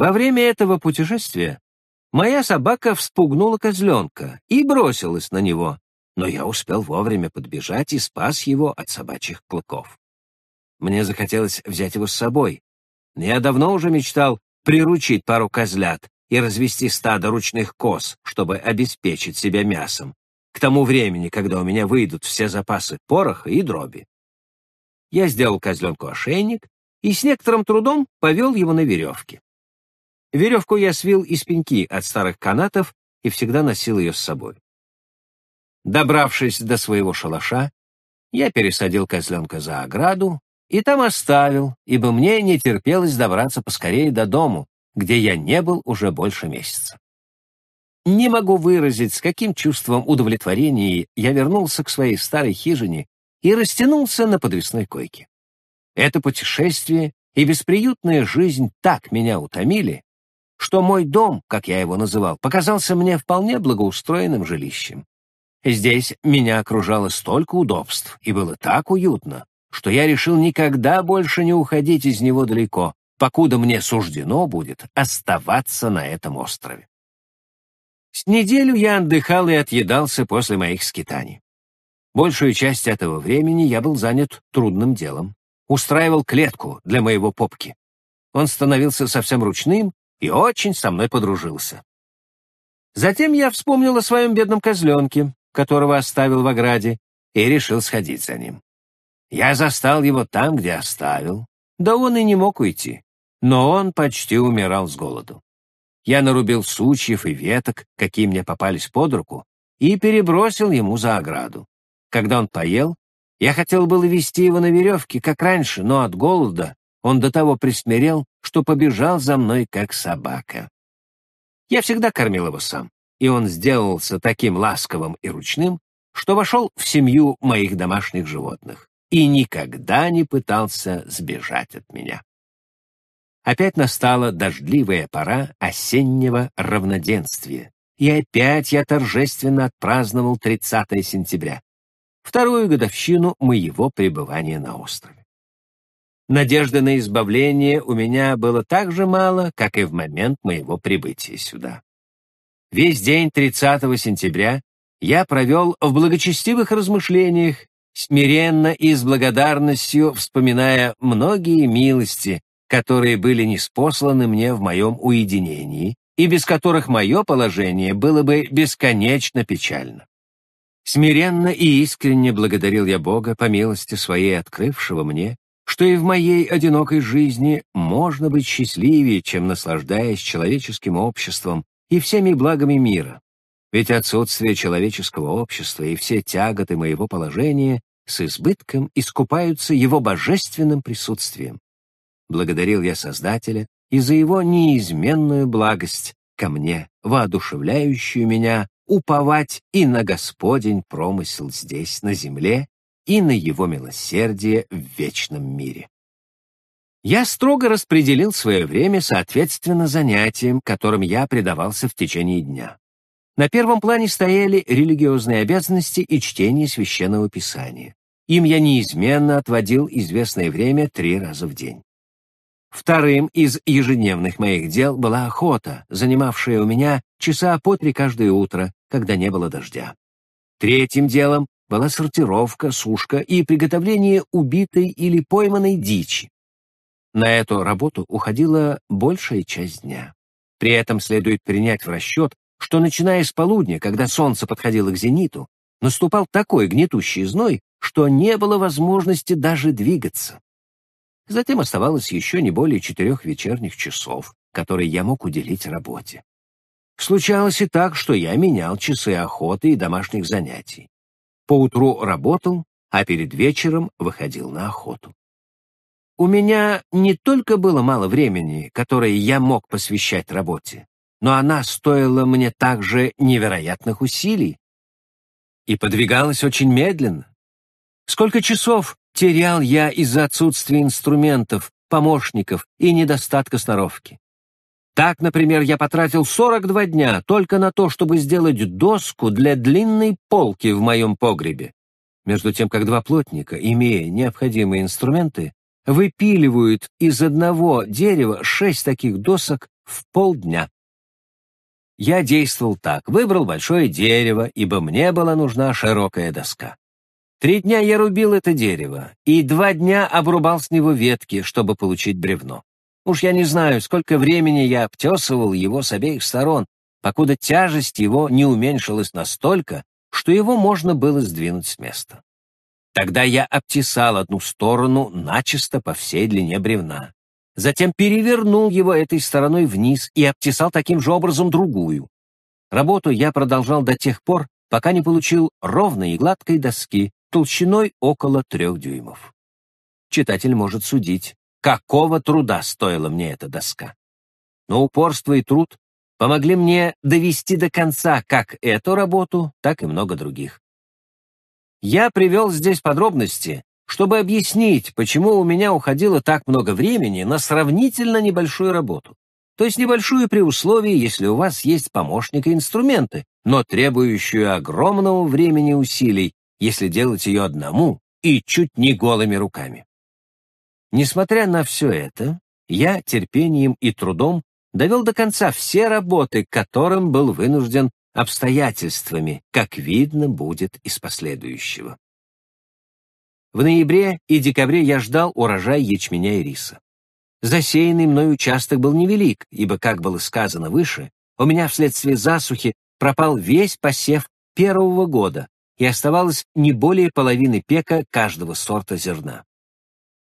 Во время этого путешествия моя собака вспугнула козленка и бросилась на него, но я успел вовремя подбежать и спас его от собачьих клыков. Мне захотелось взять его с собой. Я давно уже мечтал приручить пару козлят и развести стадо ручных коз, чтобы обеспечить себя мясом, к тому времени, когда у меня выйдут все запасы пороха и дроби. Я сделал козленку ошейник и с некоторым трудом повел его на веревке. Веревку я свил из пеньки от старых канатов и всегда носил ее с собой. Добравшись до своего шалаша, я пересадил козленка за ограду и там оставил, ибо мне не терпелось добраться поскорее до дому, где я не был уже больше месяца. Не могу выразить, с каким чувством удовлетворения я вернулся к своей старой хижине и растянулся на подвесной койке. Это путешествие и бесприютная жизнь так меня утомили, что мой дом, как я его называл, показался мне вполне благоустроенным жилищем. Здесь меня окружало столько удобств, и было так уютно, что я решил никогда больше не уходить из него далеко, покуда мне суждено будет оставаться на этом острове. С неделю я отдыхал и отъедался после моих скитаний. Большую часть этого времени я был занят трудным делом. Устраивал клетку для моего попки. Он становился совсем ручным и очень со мной подружился. Затем я вспомнил о своем бедном козленке, которого оставил в ограде, и решил сходить за ним. Я застал его там, где оставил, да он и не мог уйти, но он почти умирал с голоду. Я нарубил сучьев и веток, какие мне попались под руку, и перебросил ему за ограду. Когда он поел, я хотел было вести его на веревке, как раньше, но от голода он до того присмирел, что побежал за мной, как собака. Я всегда кормил его сам, и он сделался таким ласковым и ручным, что вошел в семью моих домашних животных и никогда не пытался сбежать от меня. Опять настала дождливая пора осеннего равноденствия, и опять я торжественно отпраздновал 30 сентября, вторую годовщину моего пребывания на острове. Надежды на избавление у меня было так же мало, как и в момент моего прибытия сюда. Весь день 30 сентября я провел в благочестивых размышлениях, смиренно и с благодарностью вспоминая многие милости, которые были неспосланы мне в моем уединении, и без которых мое положение было бы бесконечно печально. Смиренно и искренне благодарил я Бога по милости своей, открывшего мне, что и в моей одинокой жизни можно быть счастливее, чем наслаждаясь человеческим обществом и всеми благами мира. Ведь отсутствие человеческого общества и все тяготы моего положения с избытком искупаются его божественным присутствием благодарил я Создателя и за его неизменную благость ко мне, воодушевляющую меня уповать и на Господень промысел здесь, на земле, и на его милосердие в вечном мире. Я строго распределил свое время соответственно занятиям, которым я предавался в течение дня. На первом плане стояли религиозные обязанности и чтение священного писания. Им я неизменно отводил известное время три раза в день. Вторым из ежедневных моих дел была охота, занимавшая у меня часа по три каждое утро, когда не было дождя. Третьим делом была сортировка, сушка и приготовление убитой или пойманной дичи. На эту работу уходила большая часть дня. При этом следует принять в расчет, что начиная с полудня, когда солнце подходило к зениту, наступал такой гнетущий зной, что не было возможности даже двигаться. Затем оставалось еще не более четырех вечерних часов, которые я мог уделить работе. Случалось и так, что я менял часы охоты и домашних занятий. Поутру работал, а перед вечером выходил на охоту. У меня не только было мало времени, которое я мог посвящать работе, но она стоила мне также невероятных усилий и подвигалась очень медленно. Сколько часов терял я из-за отсутствия инструментов, помощников и недостатка сноровки. Так, например, я потратил 42 дня только на то, чтобы сделать доску для длинной полки в моем погребе. Между тем, как два плотника, имея необходимые инструменты, выпиливают из одного дерева шесть таких досок в полдня. Я действовал так, выбрал большое дерево, ибо мне была нужна широкая доска. Три дня я рубил это дерево, и два дня обрубал с него ветки, чтобы получить бревно. Уж я не знаю, сколько времени я обтесывал его с обеих сторон, покуда тяжесть его не уменьшилась настолько, что его можно было сдвинуть с места. Тогда я обтесал одну сторону начисто по всей длине бревна. Затем перевернул его этой стороной вниз и обтесал таким же образом другую. Работу я продолжал до тех пор, пока не получил ровной и гладкой доски толщиной около трех дюймов. Читатель может судить, какого труда стоила мне эта доска. Но упорство и труд помогли мне довести до конца как эту работу, так и много других. Я привел здесь подробности, чтобы объяснить, почему у меня уходило так много времени на сравнительно небольшую работу. То есть небольшую при условии, если у вас есть помощник и инструменты, но требующую огромного времени усилий, если делать ее одному и чуть не голыми руками. Несмотря на все это, я терпением и трудом довел до конца все работы, которым был вынужден обстоятельствами, как видно будет из последующего. В ноябре и декабре я ждал урожай ячменя и риса. Засеянный мной участок был невелик, ибо, как было сказано выше, у меня вследствие засухи пропал весь посев первого года, и оставалось не более половины пека каждого сорта зерна.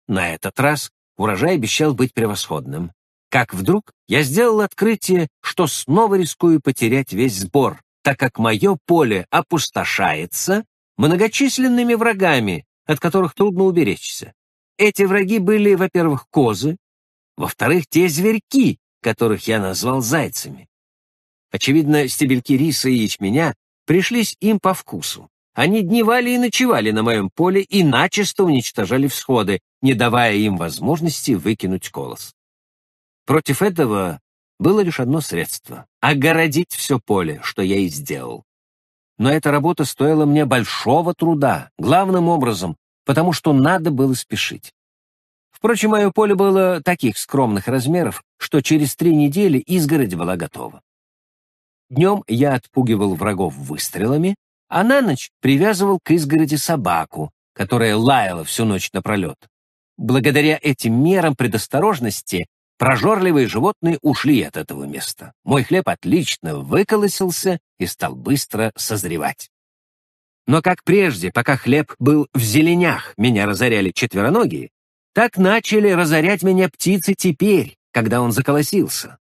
На этот раз урожай обещал быть превосходным, как вдруг я сделал открытие, что снова рискую потерять весь сбор, так как мое поле опустошается многочисленными врагами, от которых трудно уберечься. Эти враги были, во-первых, козы, во-вторых, те зверьки, которых я назвал зайцами. Очевидно, стебельки риса и ячменя пришлись им по вкусу. Они дневали и ночевали на моем поле и начисто уничтожали всходы, не давая им возможности выкинуть колос. Против этого было лишь одно средство — огородить все поле, что я и сделал. Но эта работа стоила мне большого труда, главным образом, потому что надо было спешить. Впрочем, мое поле было таких скромных размеров, что через три недели изгородь была готова. Днем я отпугивал врагов выстрелами, а на ночь привязывал к изгороди собаку, которая лаяла всю ночь напролет. Благодаря этим мерам предосторожности Прожорливые животные ушли от этого места. Мой хлеб отлично выколосился и стал быстро созревать. Но как прежде, пока хлеб был в зеленях, меня разоряли четвероногие, так начали разорять меня птицы теперь, когда он заколосился.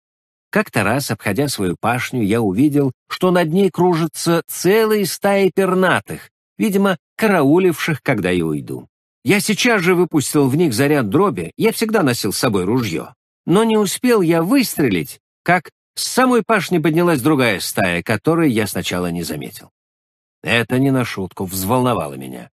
Как-то раз, обходя свою пашню, я увидел, что над ней кружится целая стая пернатых, видимо, карауливших, когда я уйду. Я сейчас же выпустил в них заряд дроби, я всегда носил с собой ружье. Но не успел я выстрелить, как с самой пашни поднялась другая стая, которой я сначала не заметил. Это не на шутку взволновало меня.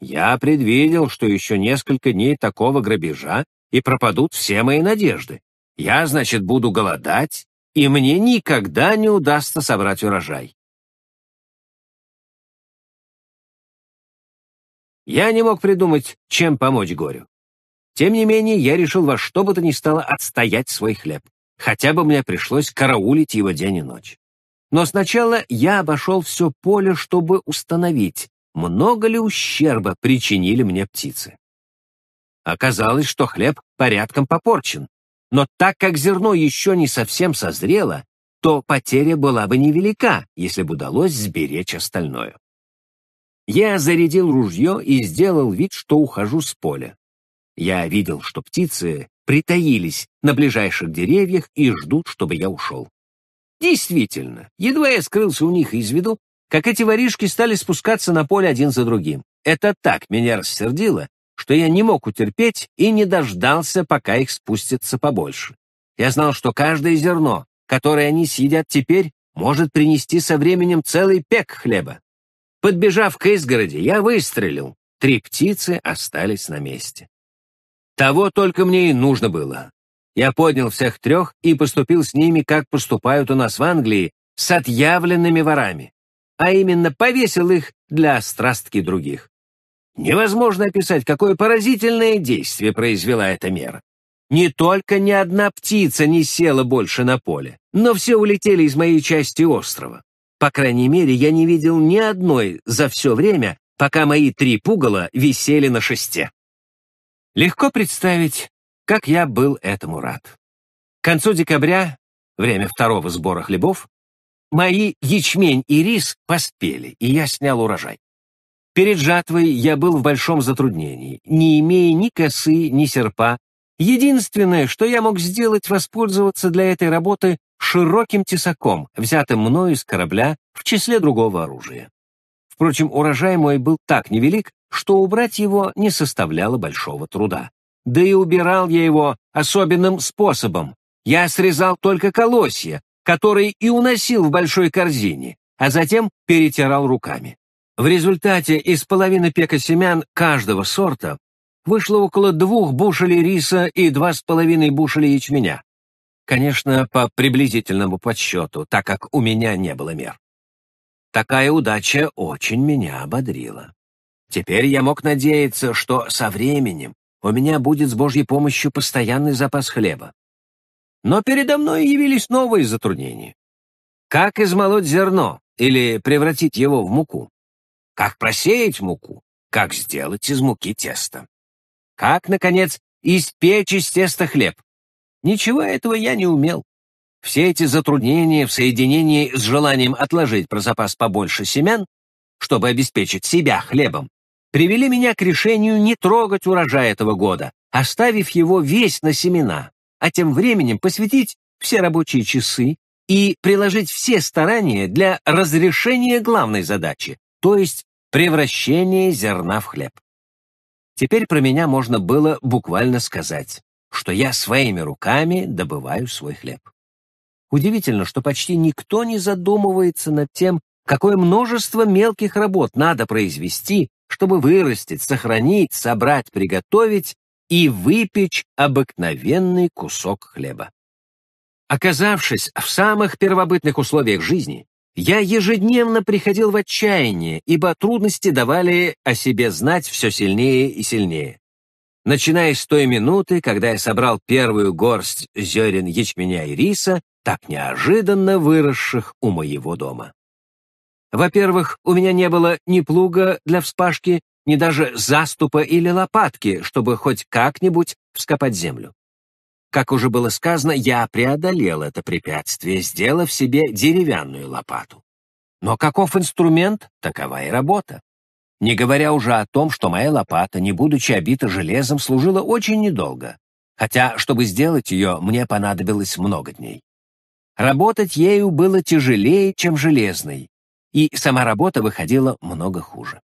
Я предвидел, что еще несколько дней такого грабежа, и пропадут все мои надежды. Я, значит, буду голодать, и мне никогда не удастся собрать урожай. Я не мог придумать, чем помочь горю. Тем не менее, я решил во что бы то ни стало отстоять свой хлеб. Хотя бы мне пришлось караулить его день и ночь. Но сначала я обошел все поле, чтобы установить, много ли ущерба причинили мне птицы. Оказалось, что хлеб порядком попорчен. Но так как зерно еще не совсем созрело, то потеря была бы невелика, если бы удалось сберечь остальное. Я зарядил ружье и сделал вид, что ухожу с поля. Я видел, что птицы притаились на ближайших деревьях и ждут, чтобы я ушел. Действительно, едва я скрылся у них из виду, как эти воришки стали спускаться на поле один за другим. Это так меня рассердило, что я не мог утерпеть и не дождался, пока их спустится побольше. Я знал, что каждое зерно, которое они съедят теперь, может принести со временем целый пек хлеба. Подбежав к изгороди, я выстрелил. Три птицы остались на месте. Того только мне и нужно было. Я поднял всех трех и поступил с ними, как поступают у нас в Англии, с отъявленными ворами, а именно повесил их для страстки других. Невозможно описать, какое поразительное действие произвела эта мера. Не только ни одна птица не села больше на поле, но все улетели из моей части острова. По крайней мере, я не видел ни одной за все время, пока мои три пугала висели на шесте. Легко представить, как я был этому рад. К концу декабря, время второго сбора хлебов, мои ячмень и рис поспели, и я снял урожай. Перед жатвой я был в большом затруднении, не имея ни косы, ни серпа. Единственное, что я мог сделать, воспользоваться для этой работы широким тесаком, взятым мною из корабля в числе другого оружия. Впрочем, урожай мой был так невелик, что убрать его не составляло большого труда. Да и убирал я его особенным способом. Я срезал только колосья, которые и уносил в большой корзине, а затем перетирал руками. В результате из половины пека семян каждого сорта вышло около двух бушелей риса и два с половиной бушелей ячменя. Конечно, по приблизительному подсчету, так как у меня не было мер. Такая удача очень меня ободрила. Теперь я мог надеяться, что со временем у меня будет с Божьей помощью постоянный запас хлеба. Но передо мной явились новые затруднения. Как измолоть зерно или превратить его в муку? Как просеять муку? Как сделать из муки тесто? Как, наконец, испечь из теста хлеб? Ничего этого я не умел. Все эти затруднения в соединении с желанием отложить про запас побольше семян, чтобы обеспечить себя хлебом, привели меня к решению не трогать урожай этого года, оставив его весь на семена, а тем временем посвятить все рабочие часы и приложить все старания для разрешения главной задачи, то есть превращения зерна в хлеб. Теперь про меня можно было буквально сказать, что я своими руками добываю свой хлеб. Удивительно, что почти никто не задумывается над тем, какое множество мелких работ надо произвести, чтобы вырастить, сохранить, собрать, приготовить и выпечь обыкновенный кусок хлеба. Оказавшись в самых первобытных условиях жизни, я ежедневно приходил в отчаяние, ибо трудности давали о себе знать все сильнее и сильнее. Начиная с той минуты, когда я собрал первую горсть зерен ячменя и риса, так неожиданно выросших у моего дома. Во-первых, у меня не было ни плуга для вспашки, ни даже заступа или лопатки, чтобы хоть как-нибудь вскопать землю. Как уже было сказано, я преодолел это препятствие, сделав себе деревянную лопату. Но каков инструмент, такова и работа. Не говоря уже о том, что моя лопата, не будучи обита железом, служила очень недолго, хотя, чтобы сделать ее, мне понадобилось много дней. Работать ею было тяжелее, чем железной, и сама работа выходила много хуже.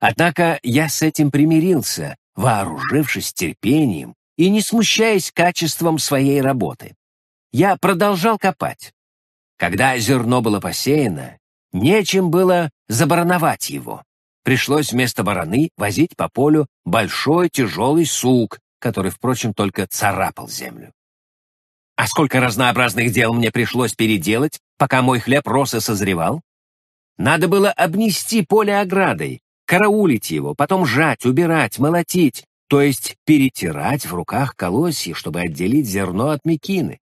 Однако я с этим примирился, вооружившись терпением и не смущаясь качеством своей работы. Я продолжал копать. Когда зерно было посеяно, нечем было забарановать его. Пришлось вместо бараны возить по полю большой тяжелый сук, который, впрочем, только царапал землю. А сколько разнообразных дел мне пришлось переделать, пока мой хлеб рос и созревал? Надо было обнести поле оградой, караулить его, потом жать, убирать, молотить, то есть перетирать в руках колосья, чтобы отделить зерно от мекины.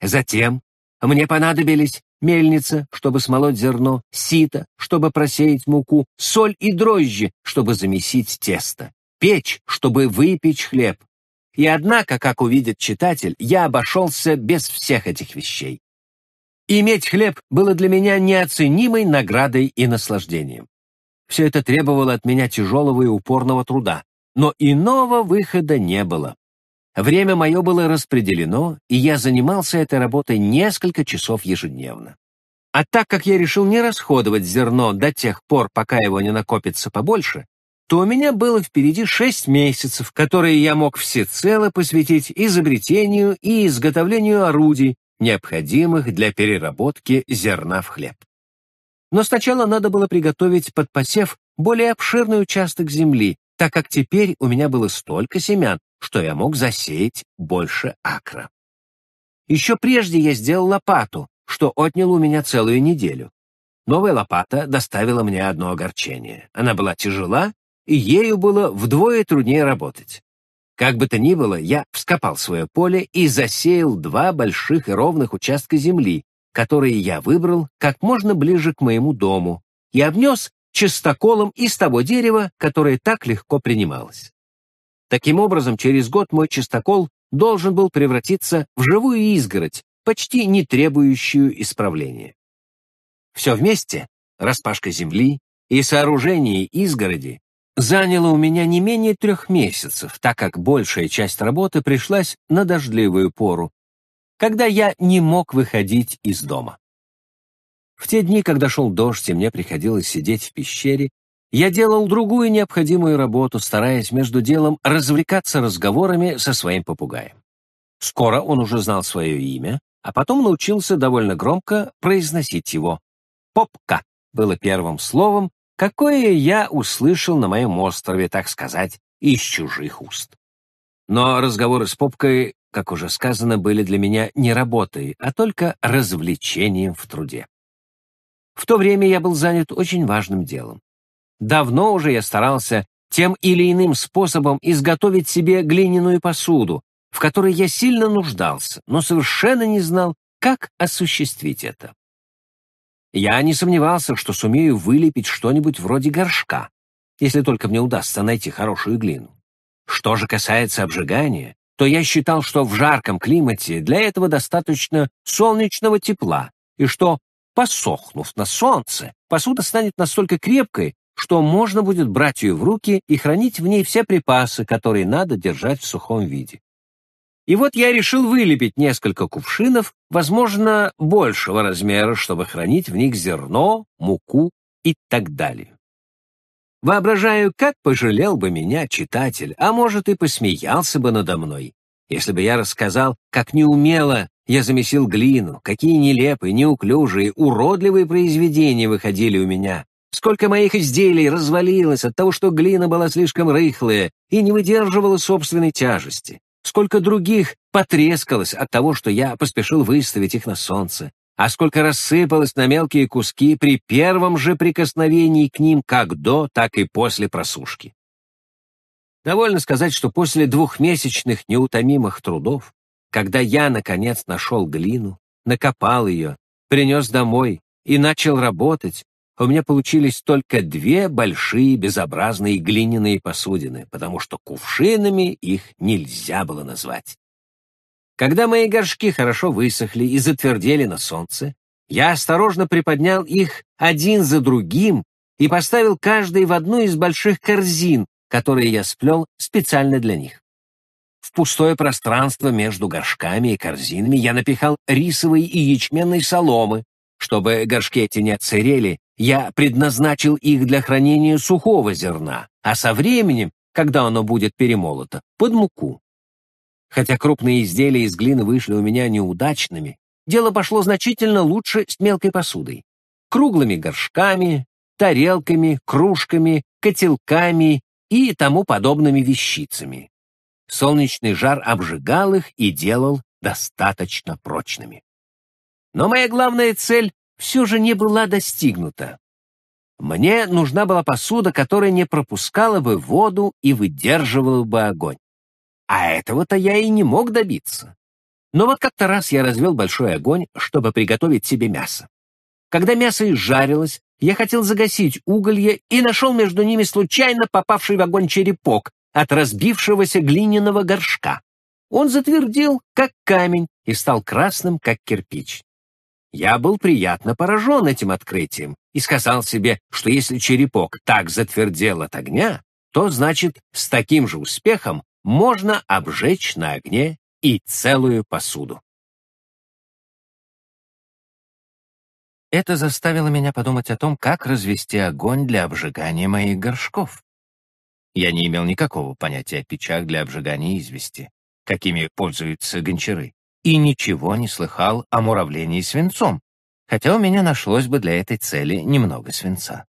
Затем мне понадобились мельница, чтобы смолоть зерно, сито, чтобы просеять муку, соль и дрожжи, чтобы замесить тесто, печь, чтобы выпечь хлеб. И однако, как увидит читатель, я обошелся без всех этих вещей. Иметь хлеб было для меня неоценимой наградой и наслаждением. Все это требовало от меня тяжелого и упорного труда, но иного выхода не было. Время мое было распределено, и я занимался этой работой несколько часов ежедневно. А так как я решил не расходовать зерно до тех пор, пока его не накопится побольше, то у меня было впереди шесть месяцев, которые я мог всецело посвятить изобретению и изготовлению орудий, необходимых для переработки зерна в хлеб. Но сначала надо было приготовить под посев более обширный участок земли, так как теперь у меня было столько семян, что я мог засеять больше акра. Еще прежде я сделал лопату, что отняло у меня целую неделю. Новая лопата доставила мне одно огорчение. Она была тяжела, и ею было вдвое труднее работать. Как бы то ни было, я вскопал свое поле и засеял два больших и ровных участка земли, которые я выбрал как можно ближе к моему дому, и обнес чистоколом из того дерева, которое так легко принималось. Таким образом, через год мой чистокол должен был превратиться в живую изгородь, почти не требующую исправления. Все вместе, распашка земли и сооружение изгороди, заняло у меня не менее трех месяцев, так как большая часть работы пришлась на дождливую пору, когда я не мог выходить из дома. В те дни, когда шел дождь и мне приходилось сидеть в пещере, я делал другую необходимую работу, стараясь между делом развлекаться разговорами со своим попугаем. Скоро он уже знал свое имя, а потом научился довольно громко произносить его. «Попка» было первым словом, какое я услышал на моем острове, так сказать, из чужих уст. Но разговоры с Попкой, как уже сказано, были для меня не работой, а только развлечением в труде. В то время я был занят очень важным делом. Давно уже я старался тем или иным способом изготовить себе глиняную посуду, в которой я сильно нуждался, но совершенно не знал, как осуществить это. Я не сомневался, что сумею вылепить что-нибудь вроде горшка, если только мне удастся найти хорошую глину. Что же касается обжигания, то я считал, что в жарком климате для этого достаточно солнечного тепла, и что, посохнув на солнце, посуда станет настолько крепкой, что можно будет брать ее в руки и хранить в ней все припасы, которые надо держать в сухом виде. И вот я решил вылепить несколько кувшинов, возможно, большего размера, чтобы хранить в них зерно, муку и так далее. Воображаю, как пожалел бы меня читатель, а может и посмеялся бы надо мной, если бы я рассказал, как неумело я замесил глину, какие нелепые, неуклюжие, уродливые произведения выходили у меня, сколько моих изделий развалилось от того, что глина была слишком рыхлая и не выдерживала собственной тяжести сколько других потрескалось от того, что я поспешил выставить их на солнце, а сколько рассыпалось на мелкие куски при первом же прикосновении к ним как до, так и после просушки. Довольно сказать, что после двухмесячных неутомимых трудов, когда я, наконец, нашел глину, накопал ее, принес домой и начал работать, у меня получились только две большие безобразные глиняные посудины, потому что кувшинами их нельзя было назвать. Когда мои горшки хорошо высохли и затвердели на солнце, я осторожно приподнял их один за другим и поставил каждый в одну из больших корзин, которые я сплел специально для них. В пустое пространство между горшками и корзинами я напихал рисовой и ячменной соломы, чтобы горшки эти не отсырели я предназначил их для хранения сухого зерна, а со временем, когда оно будет перемолото, под муку. Хотя крупные изделия из глины вышли у меня неудачными, дело пошло значительно лучше с мелкой посудой. Круглыми горшками, тарелками, кружками, котелками и тому подобными вещицами. Солнечный жар обжигал их и делал достаточно прочными. Но моя главная цель все же не была достигнута. Мне нужна была посуда, которая не пропускала бы воду и выдерживала бы огонь. А этого-то я и не мог добиться. Но вот как-то раз я развел большой огонь, чтобы приготовить себе мясо. Когда мясо изжарилось, я хотел загасить уголье и нашел между ними случайно попавший в огонь черепок от разбившегося глиняного горшка. Он затвердел, как камень, и стал красным, как кирпич. Я был приятно поражен этим открытием и сказал себе, что если черепок так затвердел от огня, то, значит, с таким же успехом можно обжечь на огне и целую посуду. Это заставило меня подумать о том, как развести огонь для обжигания моих горшков. Я не имел никакого понятия о печах для обжигания извести, какими пользуются гончары и ничего не слыхал о муравлении свинцом, хотя у меня нашлось бы для этой цели немного свинца.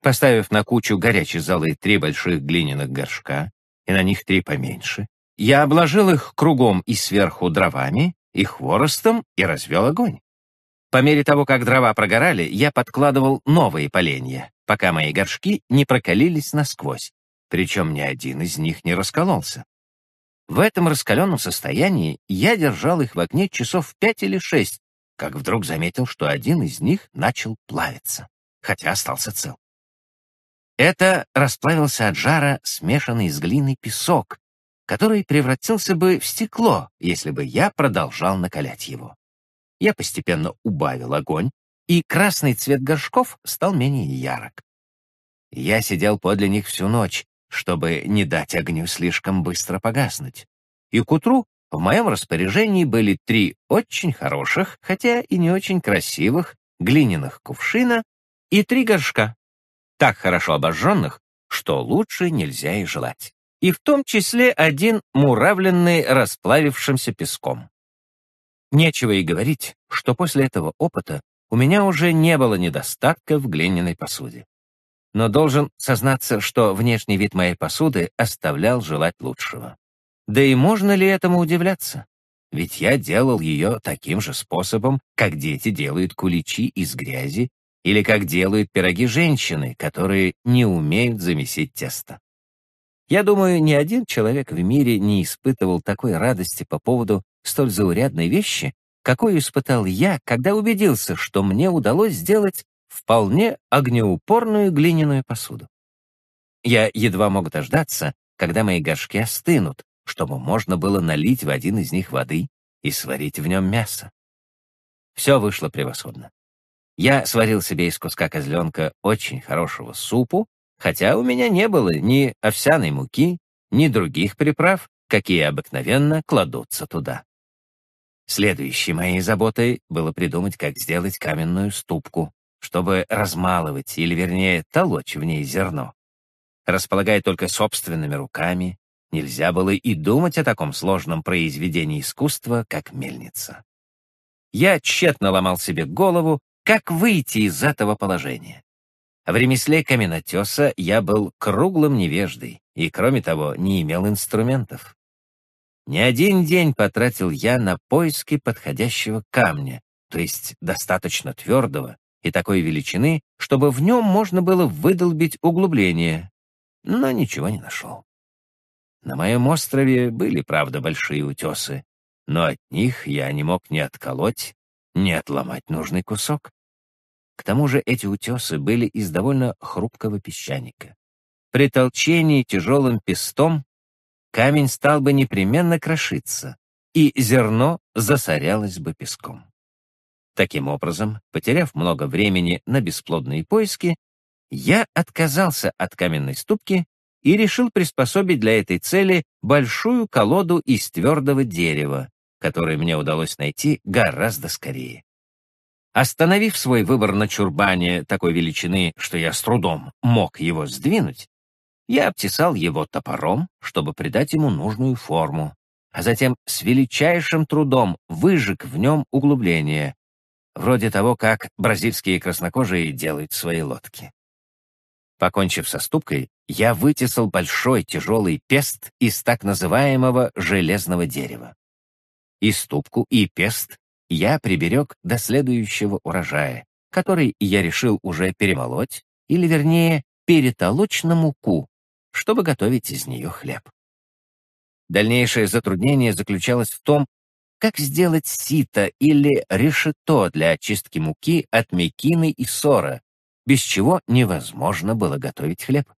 Поставив на кучу горячей золы три больших глиняных горшка и на них три поменьше, я обложил их кругом и сверху дровами и хворостом и развел огонь. По мере того, как дрова прогорали, я подкладывал новые поленья, пока мои горшки не прокалились насквозь, причем ни один из них не раскололся. В этом раскаленном состоянии я держал их в огне часов пять или шесть, как вдруг заметил, что один из них начал плавиться, хотя остался цел. Это расплавился от жара смешанный с глиной песок, который превратился бы в стекло, если бы я продолжал накалять его. Я постепенно убавил огонь, и красный цвет горшков стал менее ярок. Я сидел подле них всю ночь, чтобы не дать огню слишком быстро погаснуть. И к утру в моем распоряжении были три очень хороших, хотя и не очень красивых, глиняных кувшина и три горшка, так хорошо обожженных, что лучше нельзя и желать. И в том числе один муравленный расплавившимся песком. Нечего и говорить, что после этого опыта у меня уже не было недостатка в глиняной посуде. Но должен сознаться, что внешний вид моей посуды оставлял желать лучшего. Да и можно ли этому удивляться? Ведь я делал ее таким же способом, как дети делают куличи из грязи или как делают пироги женщины, которые не умеют замесить тесто. Я думаю, ни один человек в мире не испытывал такой радости по поводу столь заурядной вещи, какой испытал я, когда убедился, что мне удалось сделать вполне огнеупорную глиняную посуду. Я едва мог дождаться, когда мои горшки остынут, чтобы можно было налить в один из них воды и сварить в нем мясо. Все вышло превосходно. Я сварил себе из куска козленка очень хорошего супу, хотя у меня не было ни овсяной муки, ни других приправ, какие обыкновенно кладутся туда. Следующей моей заботой было придумать, как сделать каменную ступку, чтобы размалывать, или вернее, толочь в ней зерно. Располагая только собственными руками, нельзя было и думать о таком сложном произведении искусства, как мельница. Я тщетно ломал себе голову, как выйти из этого положения. В ремесле каменотеса я был круглым невеждой и, кроме того, не имел инструментов. Не один день потратил я на поиски подходящего камня, то есть достаточно твердого и такой величины, чтобы в нем можно было выдолбить углубление, но ничего не нашел. На моем острове были, правда, большие утесы, но от них я не мог ни отколоть, ни отломать нужный кусок. К тому же эти утесы были из довольно хрупкого песчаника. При толчении тяжелым пестом камень стал бы непременно крошиться, и зерно засорялось бы песком. Таким образом, потеряв много времени на бесплодные поиски, я отказался от каменной ступки и решил приспособить для этой цели большую колоду из твердого дерева, которую мне удалось найти гораздо скорее. Остановив свой выбор на чурбане такой величины, что я с трудом мог его сдвинуть, я обтесал его топором, чтобы придать ему нужную форму, а затем с величайшим трудом выжег в нем углубление, вроде того, как бразильские краснокожие делают свои лодки. Покончив со ступкой, я вытесал большой тяжелый пест из так называемого железного дерева. И ступку, и пест я приберег до следующего урожая, который я решил уже перемолоть, или, вернее, перетолочь на муку, чтобы готовить из нее хлеб. Дальнейшее затруднение заключалось в том, как сделать сито или решето для очистки муки от мекины и сора, без чего невозможно было готовить хлеб.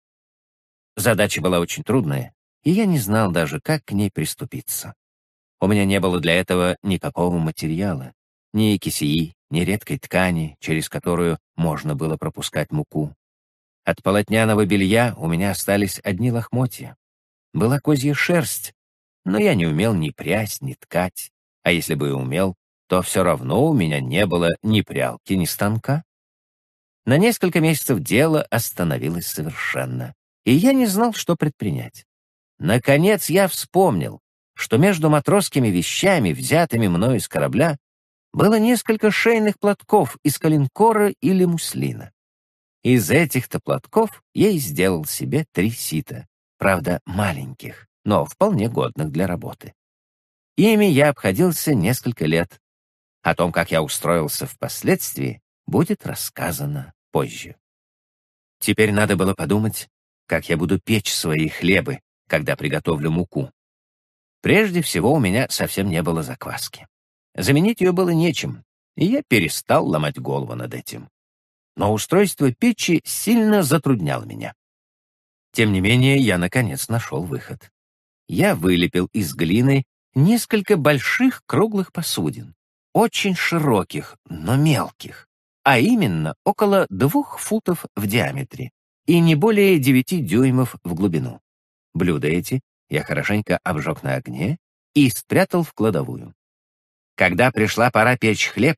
Задача была очень трудная, и я не знал даже, как к ней приступиться. У меня не было для этого никакого материала, ни кисеи, ни редкой ткани, через которую можно было пропускать муку. От полотняного белья у меня остались одни лохмотья. Была козья шерсть, но я не умел ни прясть, ни ткать, а если бы и умел, то все равно у меня не было ни прялки, ни станка. На несколько месяцев дело остановилось совершенно, и я не знал, что предпринять. Наконец я вспомнил, что между матросскими вещами, взятыми мною из корабля, было несколько шейных платков из калинкора или муслина. Из этих-то платков я и сделал себе три сита, правда, маленьких, но вполне годных для работы. Ими я обходился несколько лет. О том, как я устроился впоследствии, будет рассказано позже. Теперь надо было подумать, как я буду печь свои хлебы, когда приготовлю муку. Прежде всего, у меня совсем не было закваски. Заменить ее было нечем, и я перестал ломать голову над этим. Но устройство печи сильно затрудняло меня. Тем не менее, я, наконец, нашел выход. Я вылепил из глины несколько больших круглых посудин, очень широких, но мелких, а именно около двух футов в диаметре и не более девяти дюймов в глубину. Блюда эти я хорошенько обжег на огне и спрятал в кладовую. Когда пришла пора печь хлеб,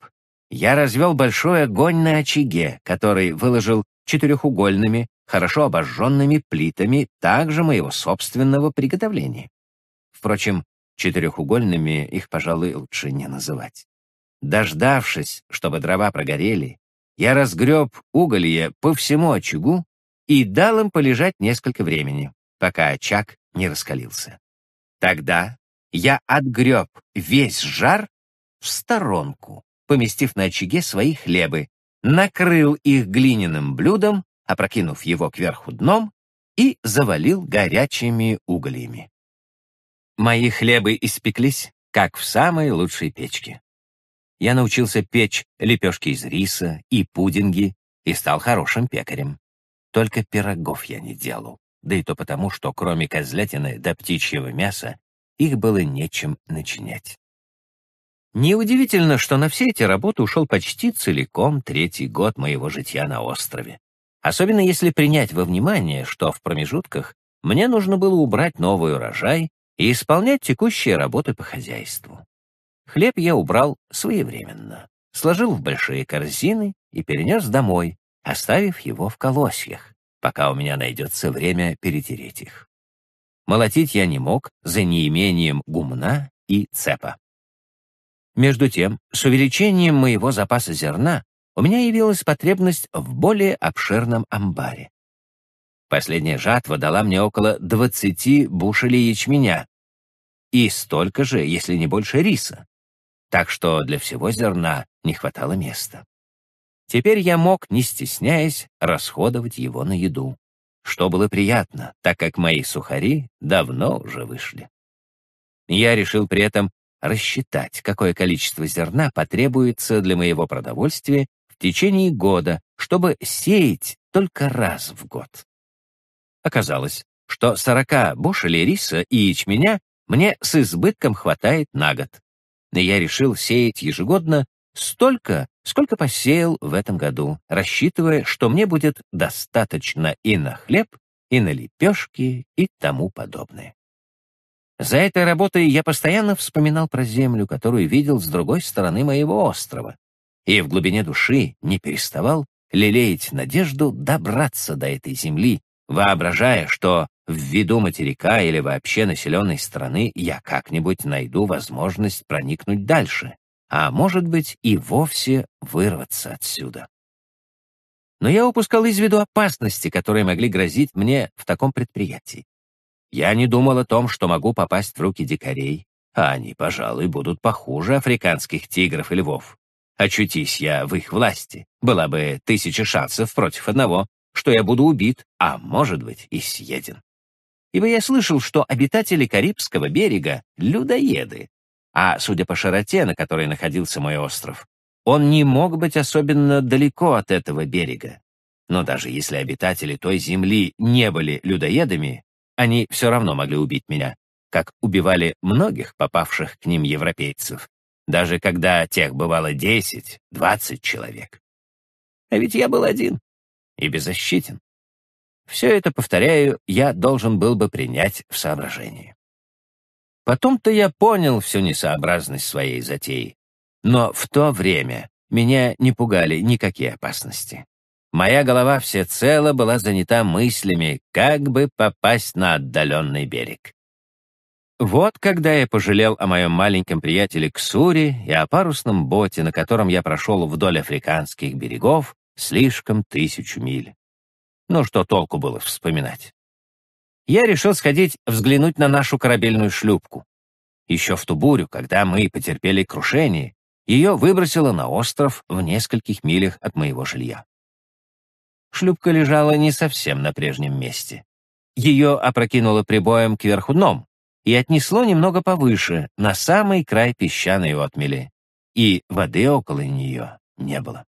я развел большой огонь на очаге, который выложил четырехугольными, хорошо обожженными плитами также моего собственного приготовления. Впрочем, четырехугольными их, пожалуй, лучше не называть. Дождавшись, чтобы дрова прогорели, я разгреб уголье по всему очагу и дал им полежать несколько времени, пока очаг не раскалился. Тогда я отгреб весь жар в сторонку, поместив на очаге свои хлебы, накрыл их глиняным блюдом, опрокинув его кверху дном, и завалил горячими угольями. Мои хлебы испеклись, как в самой лучшей печке. Я научился печь лепешки из риса и пудинги и стал хорошим пекарем. Только пирогов я не делал, да и то потому, что кроме козлятины да птичьего мяса их было нечем начинять. Неудивительно, что на все эти работы ушел почти целиком третий год моего житья на острове. Особенно если принять во внимание, что в промежутках мне нужно было убрать новый урожай и исполнять текущие работы по хозяйству. Хлеб я убрал своевременно, сложил в большие корзины и перенес домой, оставив его в колосьях, пока у меня найдется время перетереть их. Молотить я не мог за неимением гумна и цепа. Между тем, с увеличением моего запаса зерна у меня явилась потребность в более обширном амбаре. Последняя жатва дала мне около 20 бушелей ячменя и столько же, если не больше, риса. Так что для всего зерна не хватало места. Теперь я мог, не стесняясь, расходовать его на еду, что было приятно, так как мои сухари давно уже вышли. Я решил при этом рассчитать, какое количество зерна потребуется для моего продовольствия в течение года, чтобы сеять только раз в год. Оказалось, что 40 бушелей риса и ячменя мне с избытком хватает на год. Я решил сеять ежегодно столько, сколько посеял в этом году, рассчитывая, что мне будет достаточно и на хлеб, и на лепешки, и тому подобное. За этой работой я постоянно вспоминал про землю, которую видел с другой стороны моего острова, и в глубине души не переставал лелеять надежду добраться до этой земли, воображая, что в виду материка или вообще населенной страны я как-нибудь найду возможность проникнуть дальше, а может быть и вовсе вырваться отсюда. Но я упускал из виду опасности, которые могли грозить мне в таком предприятии. Я не думал о том, что могу попасть в руки дикарей, а они, пожалуй, будут похуже африканских тигров и львов. Очутись я в их власти, была бы тысяча шансов против одного, что я буду убит, а, может быть, и съеден. Ибо я слышал, что обитатели Карибского берега — людоеды, а, судя по широте, на которой находился мой остров, он не мог быть особенно далеко от этого берега. Но даже если обитатели той земли не были людоедами, они все равно могли убить меня, как убивали многих попавших к ним европейцев, даже когда тех бывало 10-20 человек. А ведь я был один и беззащитен. Все это, повторяю, я должен был бы принять в соображение. Потом-то я понял всю несообразность своей затеи, но в то время меня не пугали никакие опасности. Моя голова всецело была занята мыслями, как бы попасть на отдаленный берег. Вот когда я пожалел о моем маленьком приятеле Ксури и о парусном боте, на котором я прошел вдоль африканских берегов слишком тысячу миль. Ну что толку было вспоминать? Я решил сходить взглянуть на нашу корабельную шлюпку. Еще в ту бурю, когда мы потерпели крушение, ее выбросило на остров в нескольких милях от моего жилья шлюпка лежала не совсем на прежнем месте. Ее опрокинуло прибоем кверху дном, и отнесло немного повыше, на самый край песчаной отмели. И воды около нее не было.